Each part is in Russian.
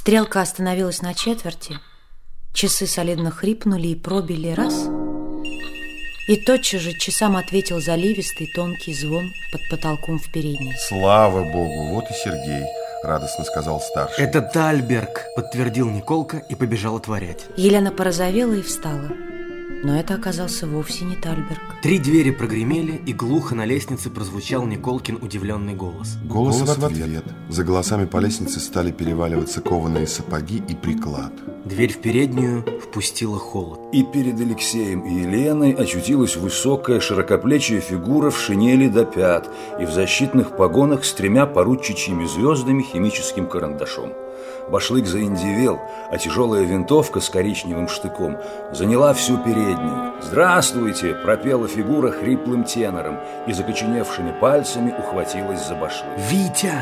Стрелка остановилась на четверти, часы солидно хрипнули и пробили раз. И тотчас же часам ответил заливистый тонкий звон под потолком в передней. Слава богу, вот и Сергей, радостно сказал старший. Это Тальберг, подтвердил Николка и побежал отворять. Елена порозовела и встала. Но это оказался вовсе не Тальберг. Три двери прогремели, и глухо на лестнице прозвучал Николкин удивленный голос. Голос, голос в ответ. За голосами по лестнице стали переваливаться кованые сапоги и приклад. Дверь в переднюю впустила холод. И перед Алексеем и Еленой очутилась высокая широкоплечья фигура в шинели до пят и в защитных погонах с тремя поручичьими звездами химическим карандашом. Башлык заиндивел, а тяжелая винтовка с коричневым штыком заняла всю переднюю. «Здравствуйте!» – пропела фигура хриплым тенором и закоченевшими пальцами ухватилась за башлык. «Витя!»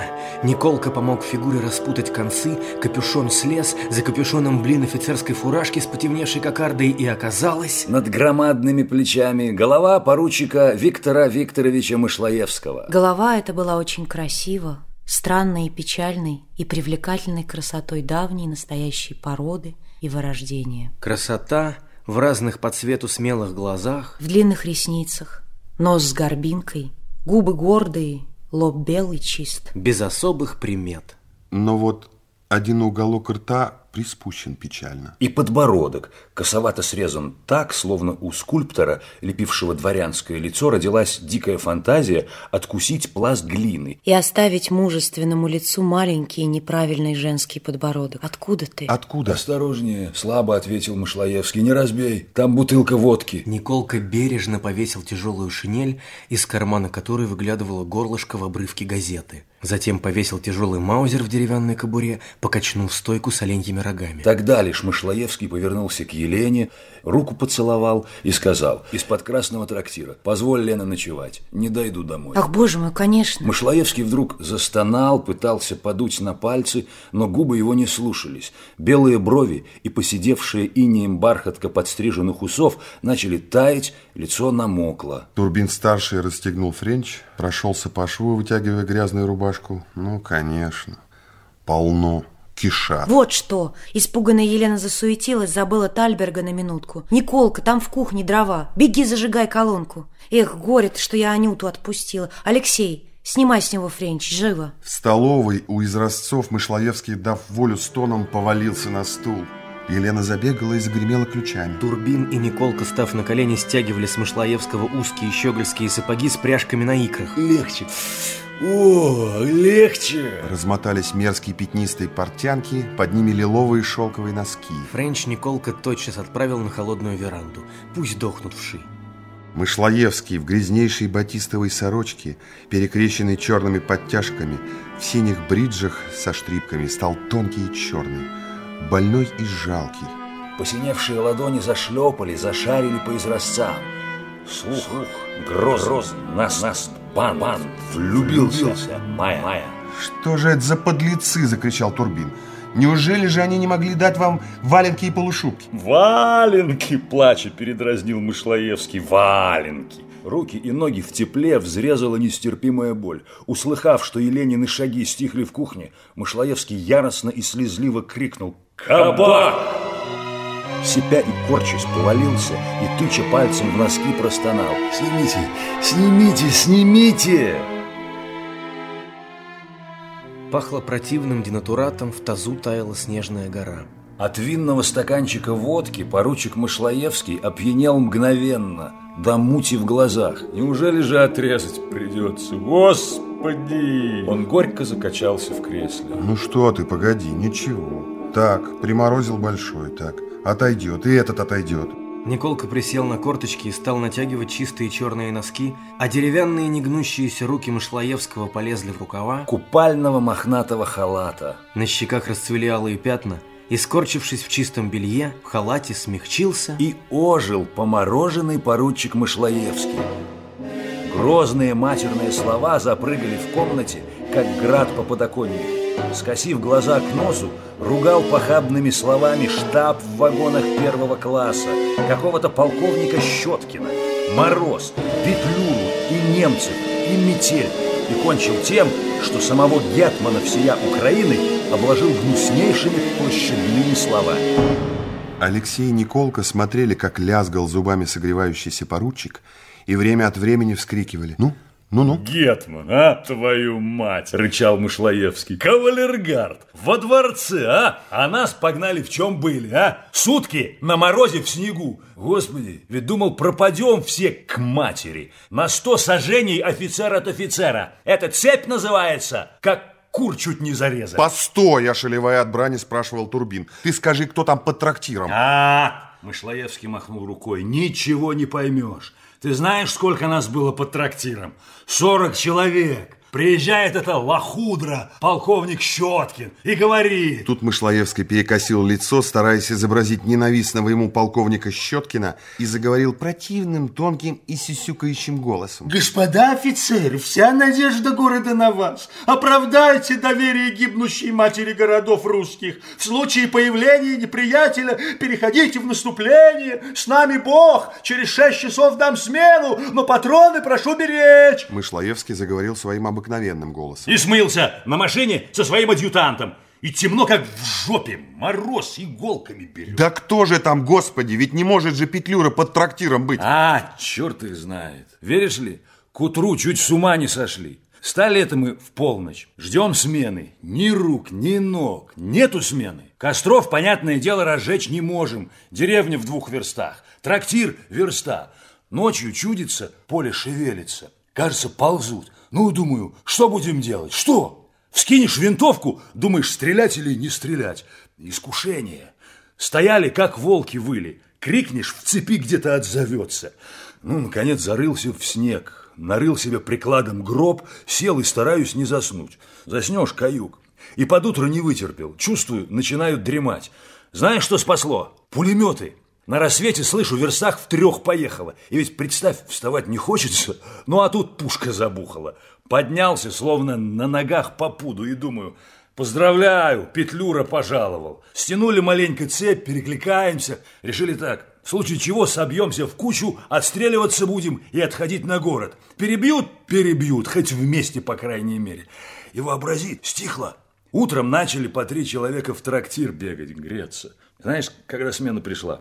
Николка помог фигуре распутать концы, капюшон слез, за капюшоном блин офицерской фуражки с потемневшей кокардой и оказалось... Над громадными плечами голова поручика Виктора Викторовича Мышлоевского. Голова эта была очень красива, странной и печальной и привлекательной красотой давней настоящей породы и вырождения. Красота в разных по цвету смелых глазах, в длинных ресницах, нос с горбинкой, губы гордые, лоб белый чист. Без особых примет. Но вот один уголок рта приспущен печально. И подбородок косовато срезан так, словно у скульптора, лепившего дворянское лицо, родилась дикая фантазия откусить пласт глины. И оставить мужественному лицу маленький неправильный женский подбородок. Откуда ты? Откуда? Осторожнее, слабо ответил Мышлоевский. Не разбей, там бутылка водки. Николка бережно повесил тяжелую шинель, из кармана которой выглядывало горлышко в обрывке газеты. Затем повесил тяжелый маузер в деревянной кобуре, покачнув стойку с оленьими рогами. Тогда лишь Мышлоевский повернулся к Елене, руку поцеловал и сказал из-под красного трактира «Позволь, Лена, ночевать, не дойду домой». Ах, боже мой, конечно. Мышлоевский вдруг застонал, пытался подуть на пальцы, но губы его не слушались. Белые брови и поседевшая инеем бархатка подстриженных усов начали таять, лицо намокло. Турбин-старший расстегнул френч, прошелся по шву, вытягивая грязную рубашку. Ну, конечно, полно кишат. Вот что! Испуганная Елена засуетилась, забыла Тальберга на минутку. «Николка, там в кухне дрова. Беги, зажигай колонку». Эх, горе что я Анюту отпустила. Алексей, снимай с него френч, живо. В столовой у изразцов Мышлоевский, дав волю стоном, повалился на стул. Елена забегала и загремела ключами. Турбин и Николка, став на колени, стягивали с Мышлоевского узкие щегольские сапоги с пряжками на икрах. Легче. О, легче! Размотались мерзкие пятнистые портянки, под ними лиловые шелковые носки. Френч Николка тотчас отправил на холодную веранду. Пусть дохнут вши. Мышлоевский в грязнейшей батистовой сорочке, перекрещенной черными подтяжками, в синих бриджах со штрипками, стал тонкий и черный, больной и жалкий. Посиневшие ладони зашлепали, зашарили по изразцам. Слух, Слух гроз, гроз, нас, нас, бан, бан, влюбился, влюбился. Майя, Майя. Что же это за подлецы, закричал Турбин. Неужели же они не могли дать вам валенки и полушубки? Валенки, плача, передразнил Мышлоевский. Валенки. Руки и ноги в тепле взрезала нестерпимая боль. Услыхав, что Еленины шаги стихли в кухне, Мышлоевский яростно и слезливо крикнул «Кабак!» Сипя и корчась повалился и, тыча пальцем в носки, простонал «Снимите! Снимите! Снимите!» Пахло противным денатуратом, в тазу таяла снежная гора. От винного стаканчика водки поручик Мышлоевский опьянел мгновенно, до мути в глазах. Неужели же отрезать придется? Господи! Он горько закачался в кресле. Ну что ты, погоди, ничего. Так, приморозил большой, так. Отойдет, и этот отойдет. Николка присел на корточки и стал натягивать чистые черные носки, а деревянные негнущиеся руки Мышлоевского полезли в рукава купального мохнатого халата. На щеках расцвели алые пятна, и, скорчившись в чистом белье, в халате смягчился и ожил помороженный поручик Мышлоевский. Грозные матерные слова запрыгали в комнате, как град по подоконнику скосив глаза к носу, ругал похабными словами штаб в вагонах первого класса, какого-то полковника Щеткина, Мороз, Петлюру и немцев, и метель. И кончил тем, что самого Гетмана всея Украины обложил гнуснейшими площадными словами. Алексей и Николка смотрели, как лязгал зубами согревающийся поручик, и время от времени вскрикивали. «Ну, ну-ну. Гетман, а, твою мать, рычал Мышлоевский. Кавалергард, во дворце, а? А нас погнали в чем были, а? Сутки на морозе в снегу. Господи, ведь думал, пропадем все к матери. На сто сажений офицер от офицера. Это цепь называется, как кур чуть не зарезать. Постой, ошелевая от брани, спрашивал Турбин. Ты скажи, кто там под трактиром? А, Мышлоевский махнул рукой. Ничего не поймешь. Ты знаешь, сколько нас было под трактиром? Сорок человек. Приезжает это лохудра, полковник Щеткин, и говорит... Тут Мышлоевский перекосил лицо, стараясь изобразить ненавистного ему полковника Щеткина, и заговорил противным, тонким и сисюкающим голосом. Господа офицеры, вся надежда города на вас. Оправдайте доверие гибнущей матери городов русских. В случае появления неприятеля переходите в наступление. С нами Бог. Через шесть часов дам смену, но патроны прошу беречь. Мышлоевский заговорил своим обычным обыкновенным голосом. И смылся на машине со своим адъютантом. И темно, как в жопе. Мороз иголками берет. Да кто же там, господи, ведь не может же Петлюра под трактиром быть. А, черт их знает. Веришь ли, к утру чуть с ума не сошли. Стали это мы в полночь. Ждем смены. Ни рук, ни ног. Нету смены. Костров, понятное дело, разжечь не можем. Деревня в двух верстах. Трактир – верста. Ночью чудится, поле шевелится. Кажется, ползут. Ну, думаю, что будем делать? Что? Вскинешь винтовку, думаешь, стрелять или не стрелять? Искушение. Стояли, как волки выли. Крикнешь, в цепи где-то отзовется. Ну, наконец, зарылся в снег. Нарыл себе прикладом гроб, сел и стараюсь не заснуть. Заснешь, каюк. И под утро не вытерпел. Чувствую, начинают дремать. Знаешь, что спасло? Пулеметы. На рассвете слышу, в верстах в трех поехала. И ведь, представь, вставать не хочется, ну а тут пушка забухала. Поднялся, словно на ногах по пуду, и думаю, поздравляю, Петлюра пожаловал. Стянули маленько цепь, перекликаемся. Решили так, в случае чего собьемся в кучу, отстреливаться будем и отходить на город. Перебьют? Перебьют, хоть вместе, по крайней мере. И вообрази, стихло. Утром начали по три человека в трактир бегать, греться. Знаешь, когда смена пришла?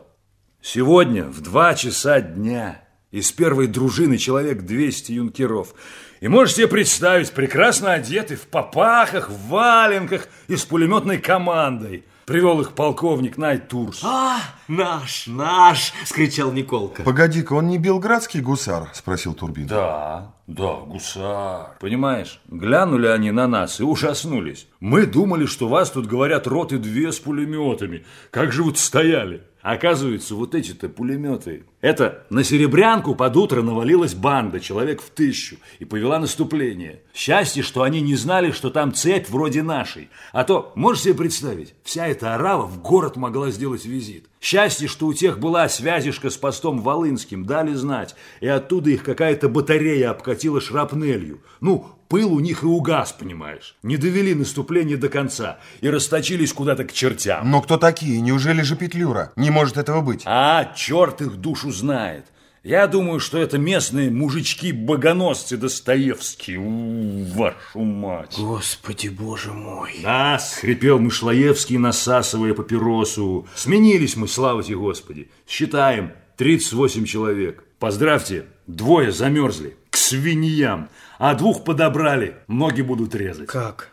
Сегодня в два часа дня из первой дружины человек 200 юнкеров. И можете себе представить, прекрасно одеты в попахах, в валенках и с пулеметной командой. Привел их полковник Найт Турс. А, наш, наш, скричал Николка. Погоди-ка, он не белградский гусар? Спросил Турбин. Да, да, гусар. Понимаешь, глянули они на нас и ужаснулись. Мы думали, что вас тут, говорят, роты две с пулеметами. Как же вот стояли? Оказывается, вот эти-то пулеметы. Это на Серебрянку под утро навалилась банда, человек в тысячу, и повела наступление. Счастье, что они не знали, что там цепь вроде нашей. А то, можешь себе представить, вся эта орава в город могла сделать визит. Счастье, что у тех была связишка с постом Волынским, дали знать, и оттуда их какая-то батарея обкатила шрапнелью. Ну, пыл у них и угас, понимаешь. Не довели наступление до конца и расточились куда-то к чертям. Но кто такие? Неужели же Петлюра? Не может этого быть. А, черт их душу знает. Я думаю, что это местные мужички-богоносцы Достоевские. У, вашу мать. Господи, боже мой. Да, скрипел Мышлоевский, насасывая папиросу. Сменились мы, слава тебе, Господи. Считаем, 38 человек. Поздравьте, двое замерзли. К свиньям. А двух подобрали, ноги будут резать. Как?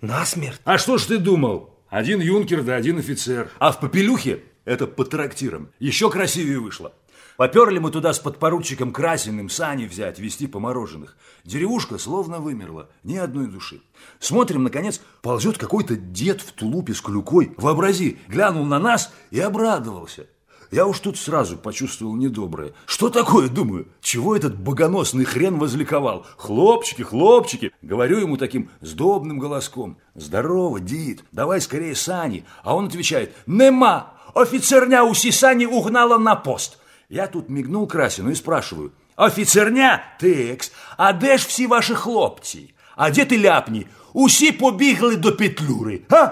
Насмерть? А что ж ты думал? Один юнкер да один офицер. А в Попелюхе, это по трактирам, еще красивее вышло. Поперли мы туда с подпоручиком Красиным сани взять, вести по мороженых. Деревушка словно вымерла, ни одной души. Смотрим, наконец, ползет какой-то дед в тулупе с клюкой. Вообрази, глянул на нас и обрадовался. Я уж тут сразу почувствовал недоброе. Что такое, думаю? Чего этот богоносный хрен возликовал? Хлопчики, хлопчики. Говорю ему таким сдобным голоском. Здорово, дід, давай скорее сани. А он отвечает, нема. Офицерня усі сани угнала на пост. Я тут мигнул Красину и спрашиваю. Офицерня? Текс. А де ж всі ваші хлопці? А де ти ляпні? Усі побігли до Петлюри. А?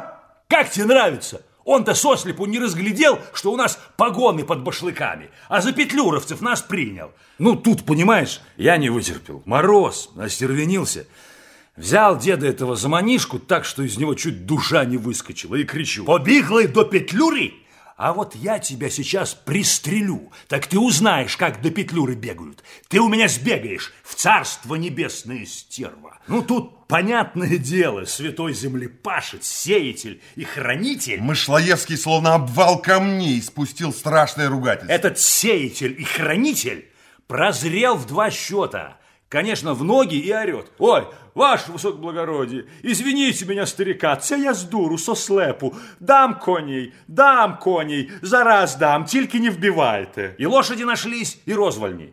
Как тебе нравится? Он-то сослепу не разглядел, что у нас погоны под башлыками, а за петлюровцев нас принял. Ну, тут, понимаешь, я не вытерпел. Мороз, остервенился. Взял деда этого за манишку так, что из него чуть душа не выскочила, и кричу. Побеглый до петлюри? А вот я тебя сейчас пристрелю, так ты узнаешь, как до петлюры бегают. Ты у меня сбегаешь в царство небесное стерва. Ну, тут понятное дело, святой землепашец, сеятель и хранитель. Мышлоевский словно обвал камней спустил страшное ругательство. Этот сеятель и хранитель прозрел в два счета. Конечно, в ноги и орет. Ой, ваше высокоблагородие, извините меня, старика, це я з дуру, со слепу. Дам коней, дам коней, зараз дам, тільки не вбивайте. И лошади нашлись, и розвальни.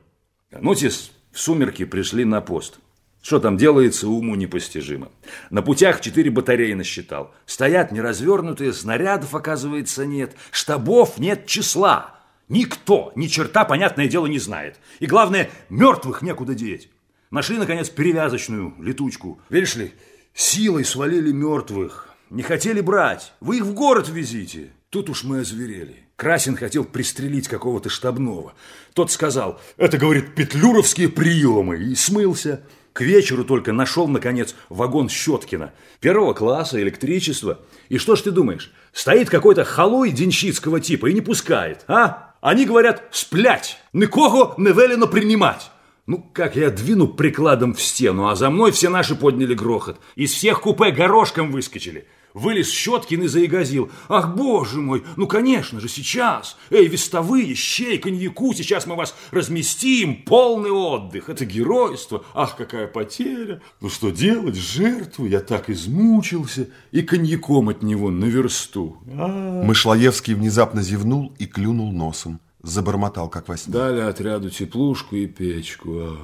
Нутис в сумерки пришли на пост. Что там делается, уму непостижимо. На путях четыре батареи насчитал. Стоят неразвернутые, снарядов, оказывается, нет. Штабов нет числа. Никто, ни черта, понятное дело, не знает. И главное, мертвых некуда деть. Нашли, наконец, перевязочную летучку. Видишь ли, силой свалили мертвых. Не хотели брать. Вы их в город везите. Тут уж мы озверели. Красин хотел пристрелить какого-то штабного. Тот сказал, это, говорит, петлюровские приемы, и смылся. К вечеру только нашел, наконец, вагон Щеткина. Первого класса, электричество. И что ж ты думаешь, стоит какой-то халуй денщицкого типа и не пускает, а? Они говорят, сплять, никого не велено принимать. Ну, как я двину прикладом в стену, а за мной все наши подняли грохот. Из всех купе горошком выскочили. Вылез Щеткин и заигазил. Ах, боже мой, ну, конечно же, сейчас. Эй, вестовые, щей, коньяку, сейчас мы вас разместим. Полный отдых. Это геройство. Ах, какая потеря. Ну, что делать? Жертву. Я так измучился. И коньяком от него на версту. А. Мышлоевский внезапно зевнул и клюнул носом. Забормотал, как во сне. Дали отряду теплушку и печку.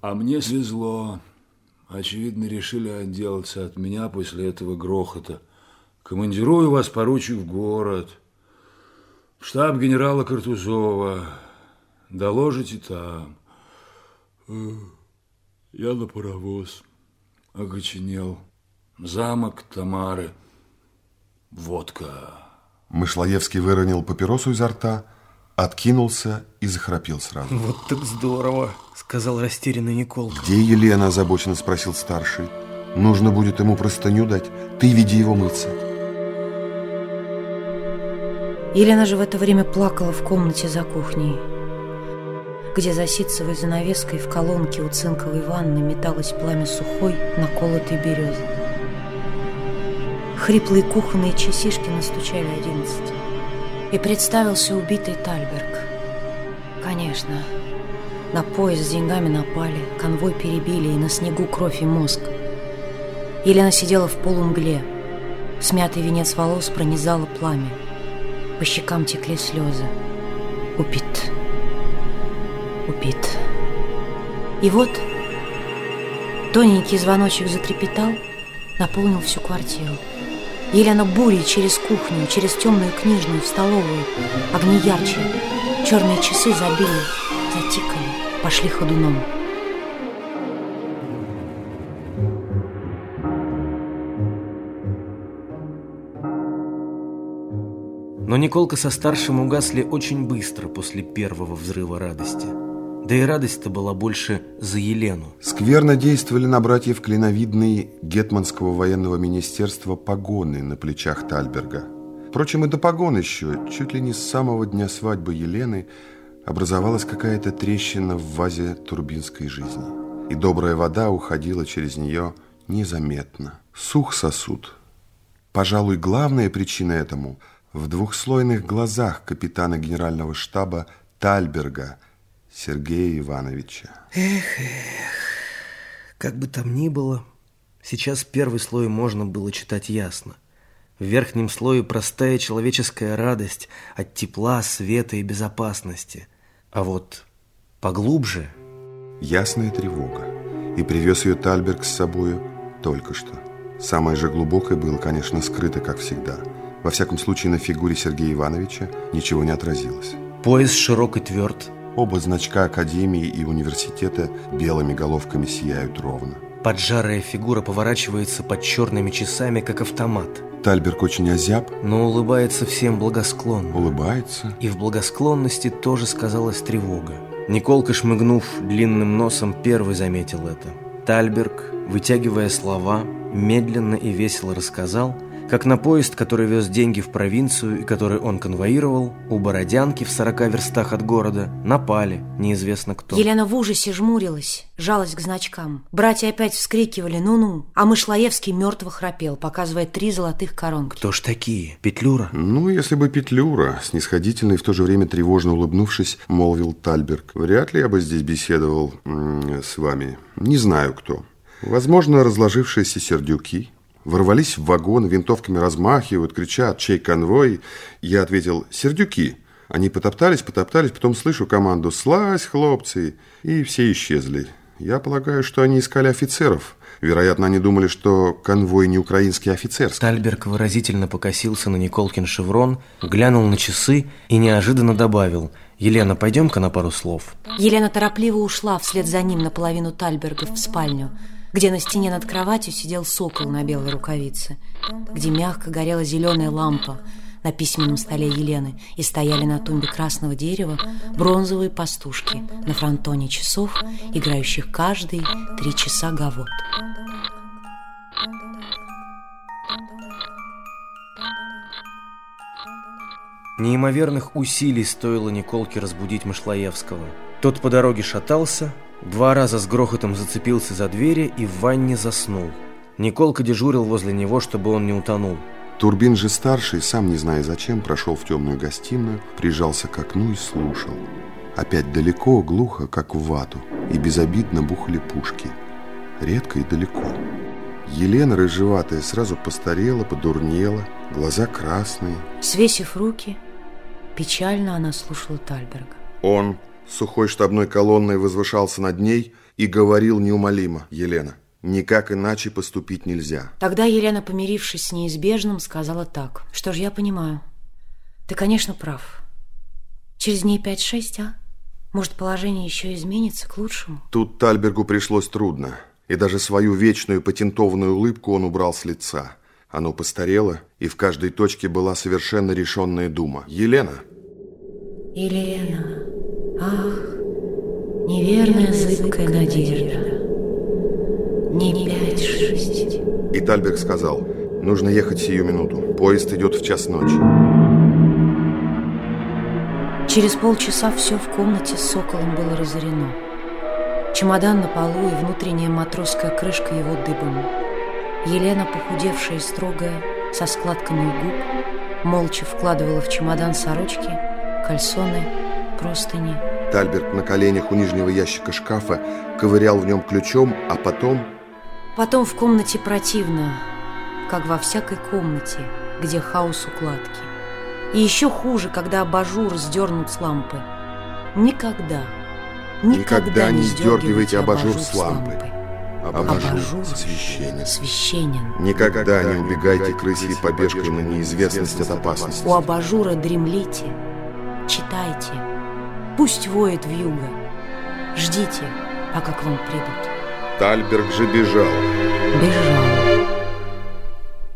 А мне свезло. Очевидно, решили отделаться от меня после этого грохота. Командирую вас, поручик, в город. В штаб генерала Картузова. Доложите там. Я на паровоз. Окоченел. Замок Тамары. Водка. Мышлоевский выронил папиросу изо рта, откинулся и захрапел сразу. Вот так здорово, сказал растерянный Николка. Где Елена, озабоченно спросил старший. Нужно будет ему простыню дать. Ты веди его мыться. Елена же в это время плакала в комнате за кухней, где за ситцевой занавеской в колонке у цинковой ванны металось пламя сухой, наколотой березы. Хриплые кухонные часишки настучали одиннадцать. И представился убитый Тальберг. Конечно, на поезд с деньгами напали, конвой перебили, и на снегу кровь и мозг. Елена сидела в полумгле. Смятый венец волос пронизало пламя. По щекам текли слезы. Убит. Убит. И вот тоненький звоночек затрепетал, наполнил всю квартиру. Елена бурей через кухню, через темную книжную в столовую. Огни ярче. Черные часы забили, затикали, пошли ходуном. Но Николка со старшим угасли очень быстро после первого взрыва радости. Да и радость-то была больше за Елену. Скверно действовали на братьев клиновидные Гетманского военного министерства погоны на плечах Тальберга. Впрочем, и до погон еще, чуть ли не с самого дня свадьбы Елены, образовалась какая-то трещина в вазе турбинской жизни. И добрая вода уходила через нее незаметно. Сух сосуд. Пожалуй, главная причина этому – в двухслойных глазах капитана генерального штаба Тальберга Сергея Ивановича. Эх, эх, как бы там ни было, сейчас первый слой можно было читать ясно. В верхнем слое простая человеческая радость от тепла, света и безопасности. А вот поглубже... Ясная тревога. И привез ее Тальберг с собою только что. Самое же глубокое было, конечно, скрыто, как всегда – во всяком случае, на фигуре Сергея Ивановича ничего не отразилось. Пояс широк и тверд. Оба значка Академии и университета белыми головками сияют ровно. Поджарая фигура поворачивается под черными часами, как автомат. Тальберг очень озяб. Но улыбается всем благосклонно. Улыбается. И в благосклонности тоже сказалась тревога. Николка, шмыгнув длинным носом, первый заметил это. Тальберг вытягивая слова, медленно и весело рассказал, как на поезд, который вез деньги в провинцию и который он конвоировал, у Бородянки в сорока верстах от города напали, неизвестно кто. Елена в ужасе жмурилась, жалась к значкам. Братья опять вскрикивали «ну-ну», а Мышлоевский мертво храпел, показывая три золотых коронки. Кто ж такие? Петлюра? Ну, если бы Петлюра, снисходительно и в то же время тревожно улыбнувшись, молвил Тальберг. Вряд ли я бы здесь беседовал с вами. Не знаю кто. Возможно, разложившиеся сердюки, ворвались в вагон, винтовками размахивают, кричат «Чей конвой?». Я ответил «Сердюки». Они потоптались, потоптались, потом слышу команду «Слазь, хлопцы!» и все исчезли. Я полагаю, что они искали офицеров. Вероятно, они думали, что конвой не украинский офицер. Тальберг выразительно покосился на Николкин шеврон, глянул на часы и неожиданно добавил «Елена, пойдем-ка на пару слов». Елена торопливо ушла вслед за ним наполовину Тальберга в спальню – где на стене над кроватью сидел сокол на белой рукавице, где мягко горела зеленая лампа на письменном столе Елены и стояли на тумбе красного дерева бронзовые пастушки на фронтоне часов, играющих каждые три часа гавот. Неимоверных усилий стоило Николке разбудить Мышлоевского. Тот по дороге шатался, Два раза с грохотом зацепился за двери и в ванне заснул. Николка дежурил возле него, чтобы он не утонул. Турбин же старший, сам не зная зачем, прошел в темную гостиную, прижался к окну и слушал. Опять далеко, глухо, как в вату, и безобидно бухали пушки. Редко и далеко. Елена, рыжеватая, сразу постарела, подурнела, глаза красные. Свесив руки, печально она слушала Тальберга. Он сухой штабной колонной возвышался над ней и говорил неумолимо «Елена, никак иначе поступить нельзя». Тогда Елена, помирившись с неизбежным, сказала так. «Что ж, я понимаю. Ты, конечно, прав. Через дней пять-шесть, а? Может, положение еще изменится к лучшему?» Тут Тальбергу пришлось трудно, и даже свою вечную патентованную улыбку он убрал с лица. Оно постарело, и в каждой точке была совершенно решенная дума. «Елена!» «Елена!» Ах, неверная зыбкая надежда. Не пять-шесть. И Тальберг сказал, нужно ехать сию минуту. Поезд идет в час ночи. Через полчаса все в комнате с соколом было разорено. Чемодан на полу и внутренняя матросская крышка его дыбом. Елена, похудевшая и строгая, со складками губ, молча вкладывала в чемодан сорочки, кальсоны, простыни. Тальберг на коленях у нижнего ящика шкафа ковырял в нем ключом, а потом... Потом в комнате противно, как во всякой комнате, где хаос укладки. И еще хуже, когда абажур сдернут с лампы. Никогда, никогда, никогда не сдергивайте абажур с лампы. Абажур, абажур священен. священен. Никогда не убегайте крысьей побежкой на неизвестность от опасности. У абажура дремлите, читайте, Пусть воет вьюга. Ждите, пока к вам придут. Тальберг же бежал. Бежал.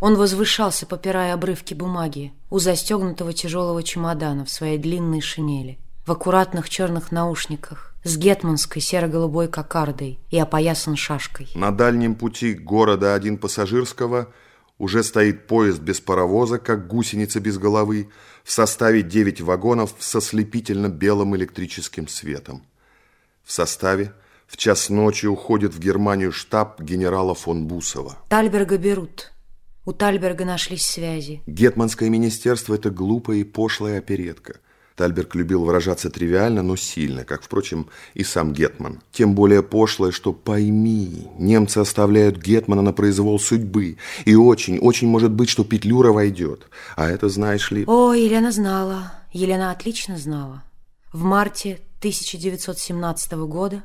Он возвышался, попирая обрывки бумаги, у застегнутого тяжелого чемодана в своей длинной шинели, в аккуратных черных наушниках, с гетманской серо-голубой кокардой и опоясан шашкой. На дальнем пути города один пассажирского – уже стоит поезд без паровоза, как гусеница без головы, в составе 9 вагонов со слепительно белым электрическим светом. В составе в час ночи уходит в Германию штаб генерала фон Бусова. Тальберга берут. У Тальберга нашлись связи. Гетманское министерство – это глупая и пошлая оперетка – Тальберг любил выражаться тривиально, но сильно, как, впрочем, и сам Гетман. Тем более пошлое, что пойми, немцы оставляют Гетмана на произвол судьбы. И очень, очень может быть, что Петлюра войдет. А это знаешь ли... О, Елена знала. Елена отлично знала. В марте 1917 года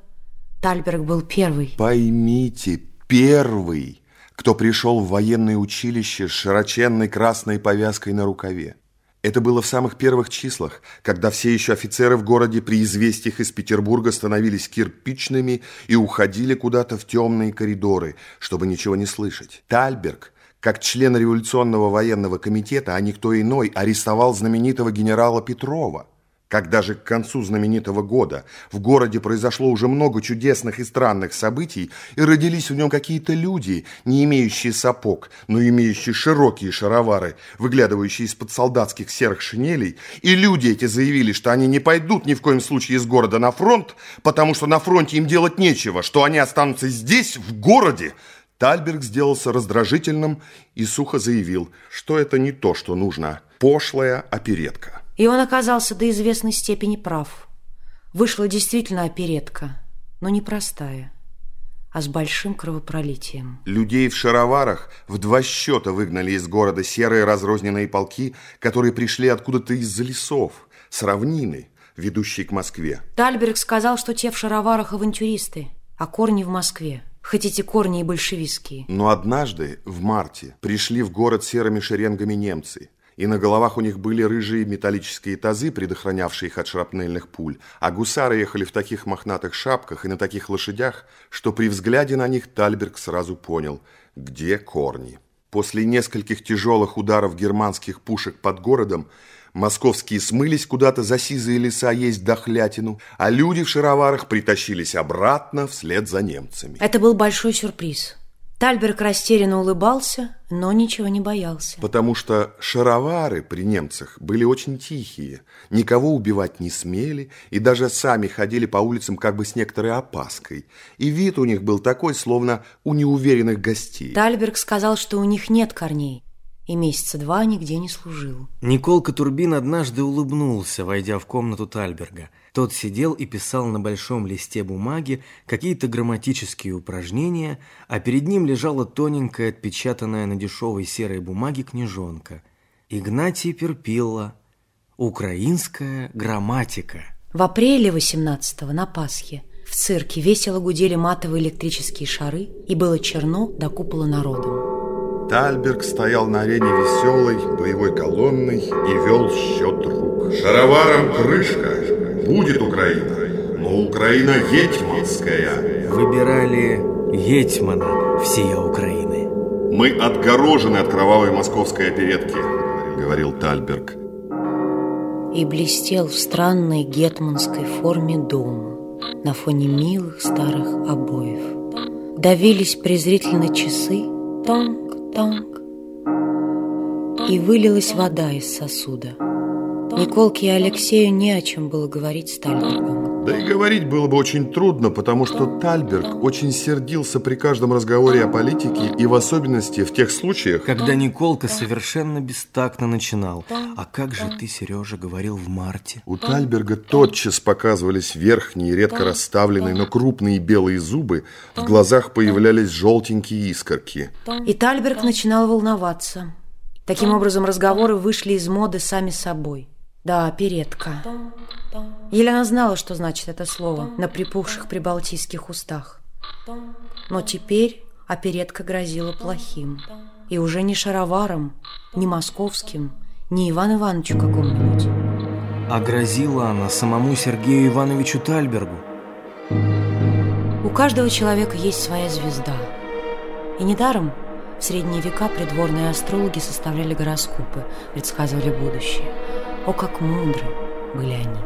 Тальберг был первый. Поймите, первый, кто пришел в военное училище с широченной красной повязкой на рукаве. Это было в самых первых числах, когда все еще офицеры в городе при известиях из Петербурга становились кирпичными и уходили куда-то в темные коридоры, чтобы ничего не слышать. Тальберг, как член революционного военного комитета, а никто иной, арестовал знаменитого генерала Петрова. Когда же к концу знаменитого года в городе произошло уже много чудесных и странных событий, и родились в нем какие-то люди, не имеющие сапог, но имеющие широкие шаровары, выглядывающие из-под солдатских серых шинелей, и люди эти заявили, что они не пойдут ни в коем случае из города на фронт, потому что на фронте им делать нечего, что они останутся здесь, в городе, Тальберг сделался раздражительным и сухо заявил, что это не то, что нужно, пошлая оперетка. И он оказался до известной степени прав. Вышла действительно оперетка, но не простая, а с большим кровопролитием. Людей в шароварах в два счета выгнали из города серые разрозненные полки, которые пришли откуда-то из-за лесов, с равнины, ведущей к Москве. Тальберг сказал, что те в шароварах авантюристы, а корни в Москве. Хоть эти корни и большевистские. Но однажды, в марте, пришли в город серыми шеренгами немцы – и на головах у них были рыжие металлические тазы, предохранявшие их от шрапнельных пуль, а гусары ехали в таких мохнатых шапках и на таких лошадях, что при взгляде на них Тальберг сразу понял, где корни. После нескольких тяжелых ударов германских пушек под городом московские смылись куда-то за сизые леса есть дохлятину, а люди в шароварах притащились обратно вслед за немцами. Это был большой сюрприз. Тальберг растерянно улыбался, но ничего не боялся. Потому что шаровары при немцах были очень тихие, никого убивать не смели и даже сами ходили по улицам как бы с некоторой опаской. И вид у них был такой, словно у неуверенных гостей. Тальберг сказал, что у них нет корней, и месяца два нигде не служил. Николка Турбин однажды улыбнулся, войдя в комнату Тальберга – тот сидел и писал на большом листе бумаги какие-то грамматические упражнения, а перед ним лежала тоненькая, отпечатанная на дешевой серой бумаге книжонка. Игнатий Перпилла. Украинская грамматика. В апреле 18-го на Пасхе в цирке весело гудели матовые электрические шары, и было черно до купола народом. Тальберг стоял на арене веселой, боевой колонной и вел счет рук. Шароваром крышка, будет Украина, но Украина гетьманская. Выбирали гетьмана всея Украины. Мы отгорожены от кровавой московской оперетки, говорил Тальберг. И блестел в странной гетманской форме дом на фоне милых старых обоев. Давились презрительно часы, танк-танк, и вылилась вода из сосуда – Николке и Алексею не о чем было говорить с Тальбергом. Да и говорить было бы очень трудно, потому что Тальберг очень сердился при каждом разговоре о политике и в особенности в тех случаях, когда Николка совершенно бестактно начинал. А как же ты, Сережа, говорил в марте? У Тальберга тотчас показывались верхние, редко расставленные, но крупные белые зубы, в глазах появлялись желтенькие искорки. И Тальберг начинал волноваться. Таким образом, разговоры вышли из моды сами собой. Да, передка. Елена знала, что значит это слово на припухших прибалтийских устах. Но теперь оперетка грозила плохим. И уже не шароваром, не московским, не Иван Ивановичу какому-нибудь. А грозила она самому Сергею Ивановичу Тальбергу. У каждого человека есть своя звезда. И недаром в средние века придворные астрологи составляли гороскопы, предсказывали будущее. О, как мудры были они!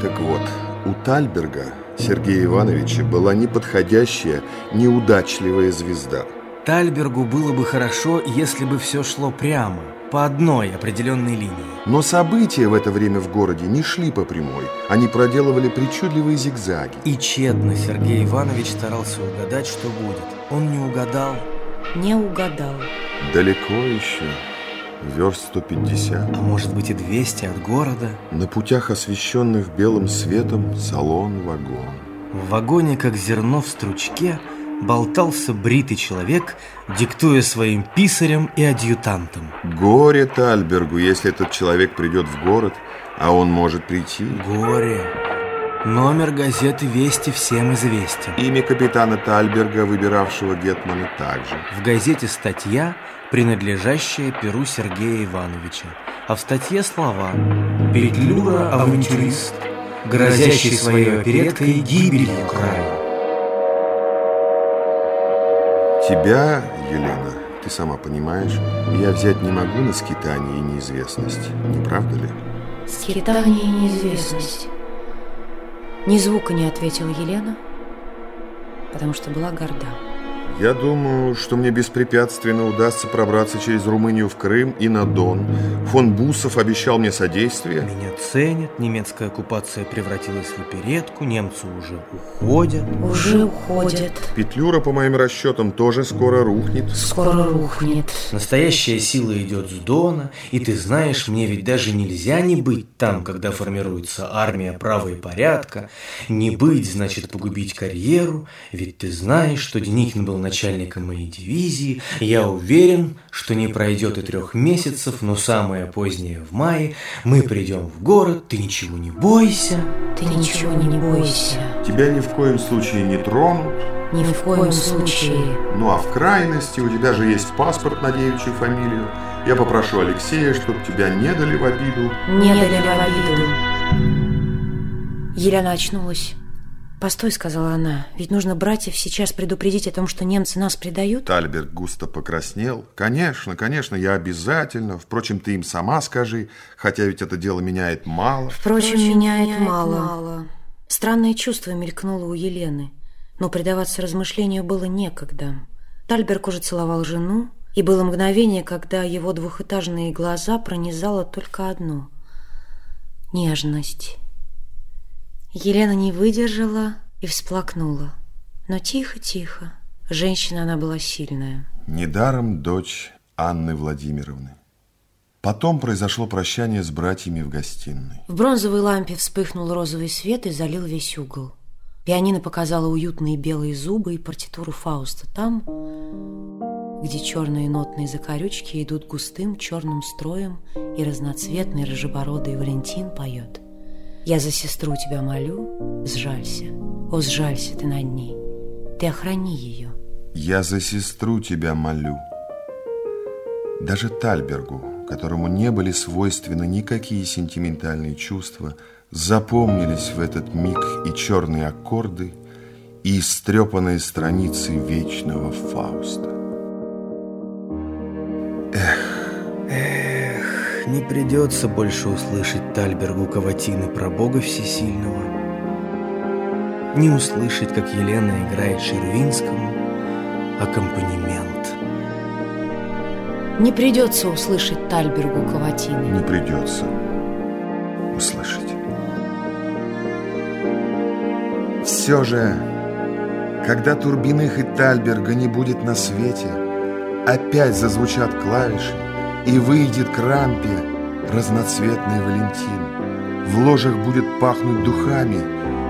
Так вот, у Тальберга Сергея Ивановича была неподходящая, неудачливая звезда. Тальбергу было бы хорошо, если бы все шло прямо, по одной определенной линии. Но события в это время в городе не шли по прямой. Они проделывали причудливые зигзаги. И тщетно Сергей Иванович старался угадать, что будет. Он не угадал. Не угадал. Далеко еще верст 150. А может быть и 200 от города. На путях, освещенных белым светом, салон-вагон. В вагоне, как зерно в стручке, болтался бритый человек, диктуя своим писарям и адъютантам. Горе Тальбергу, если этот человек придет в город, а он может прийти. Горе. Номер газеты «Вести» всем известен. Имя капитана Тальберга, выбиравшего Гетмана, также. В газете статья принадлежащая перу Сергея Ивановича. А в статье слова «Петлюра авантюрист, грозящий своей опереткой гибелью краю». Тебя, Елена, ты сама понимаешь, я взять не могу на скитание и неизвестность, не правда ли? Скитание и неизвестность. Ни звука не ответила Елена, потому что была горда. Я думаю, что мне беспрепятственно удастся пробраться через Румынию в Крым и на Дон. Фон Бусов обещал мне содействие. Меня ценят, немецкая оккупация превратилась в оперетку, немцы уже уходят. Уже уходят. Петлюра, по моим расчетам, тоже скоро рухнет. Скоро рухнет. Настоящая сила идет с Дона, и ты знаешь, мне ведь даже нельзя не быть там, когда формируется армия права и порядка. Не быть, значит, погубить карьеру, ведь ты знаешь, что Деникин был начальником моей дивизии. Я уверен, что не пройдет и трех месяцев, но самое позднее в мае мы придем в город, ты ничего не бойся. Ты ничего не бойся. Тебя ни в коем случае не тронут. Ни в коем случае. Ну а в крайности у тебя же есть паспорт на девичью фамилию. Я попрошу Алексея, чтобы тебя не дали в обиду. Не дали в обиду. Елена очнулась. «Постой», — сказала она, — «ведь нужно братьев сейчас предупредить о том, что немцы нас предают». Тальберг густо покраснел. «Конечно, конечно, я обязательно. Впрочем, ты им сама скажи, хотя ведь это дело меняет мало». Впрочем, меняет мало. Странное чувство мелькнуло у Елены, но предаваться размышлению было некогда. Тальберг уже целовал жену, и было мгновение, когда его двухэтажные глаза пронизало только одно — нежность. Елена не выдержала и всплакнула. Но тихо-тихо. Женщина она была сильная. Недаром дочь Анны Владимировны. Потом произошло прощание с братьями в гостиной. В бронзовой лампе вспыхнул розовый свет и залил весь угол. Пианино показало уютные белые зубы и партитуру Фауста там, где черные нотные закорючки идут густым черным строем, и разноцветный рыжебородый Валентин поет – я за сестру тебя молю, сжалься, о, сжалься ты над ней, ты охрани ее. Я за сестру тебя молю. Даже Тальбергу, которому не были свойственны никакие сентиментальные чувства, запомнились в этот миг и черные аккорды, и истрепанные страницы вечного Фауста. Не придется больше услышать Тальбергу Каватины про Бога Всесильного. Не услышать, как Елена играет Шервинскому аккомпанемент. Не придется услышать Тальбергу Каватины. Не придется услышать. Все же, когда Турбиных и Тальберга не будет на свете, опять зазвучат клавиши, и выйдет к рампе разноцветный Валентин. В ложах будет пахнуть духами,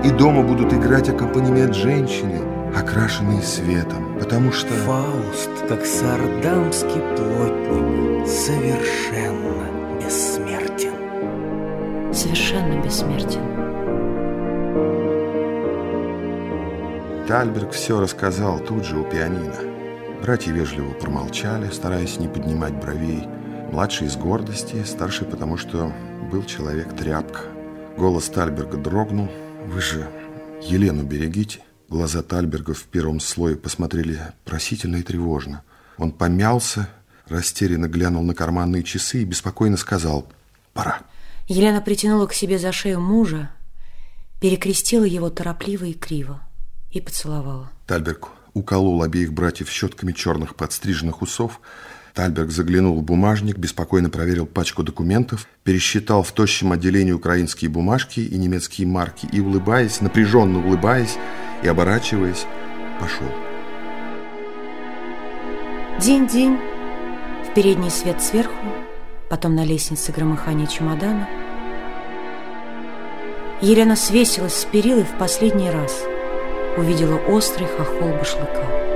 и дома будут играть аккомпанемент женщины, окрашенные светом, потому что... Фауст, как сардамский плотник, совершенно бессмертен. Совершенно бессмертен. Тальберг все рассказал тут же у пианино. Братья вежливо промолчали, стараясь не поднимать бровей. Младший из гордости, старший потому, что был человек-тряпка. Голос Тальберга дрогнул. «Вы же Елену берегите». Глаза Тальберга в первом слое посмотрели просительно и тревожно. Он помялся, растерянно глянул на карманные часы и беспокойно сказал «Пора». Елена притянула к себе за шею мужа, перекрестила его торопливо и криво и поцеловала. Тальберг уколол обеих братьев щетками черных подстриженных усов, Тальберг заглянул в бумажник, беспокойно проверил пачку документов, пересчитал в тощем отделении украинские бумажки и немецкие марки и, улыбаясь, напряженно улыбаясь и оборачиваясь, пошел. День-день. В передний свет сверху, потом на лестнице громыхание чемодана. Елена свесилась с перилы в последний раз. Увидела острый хохол башлыка.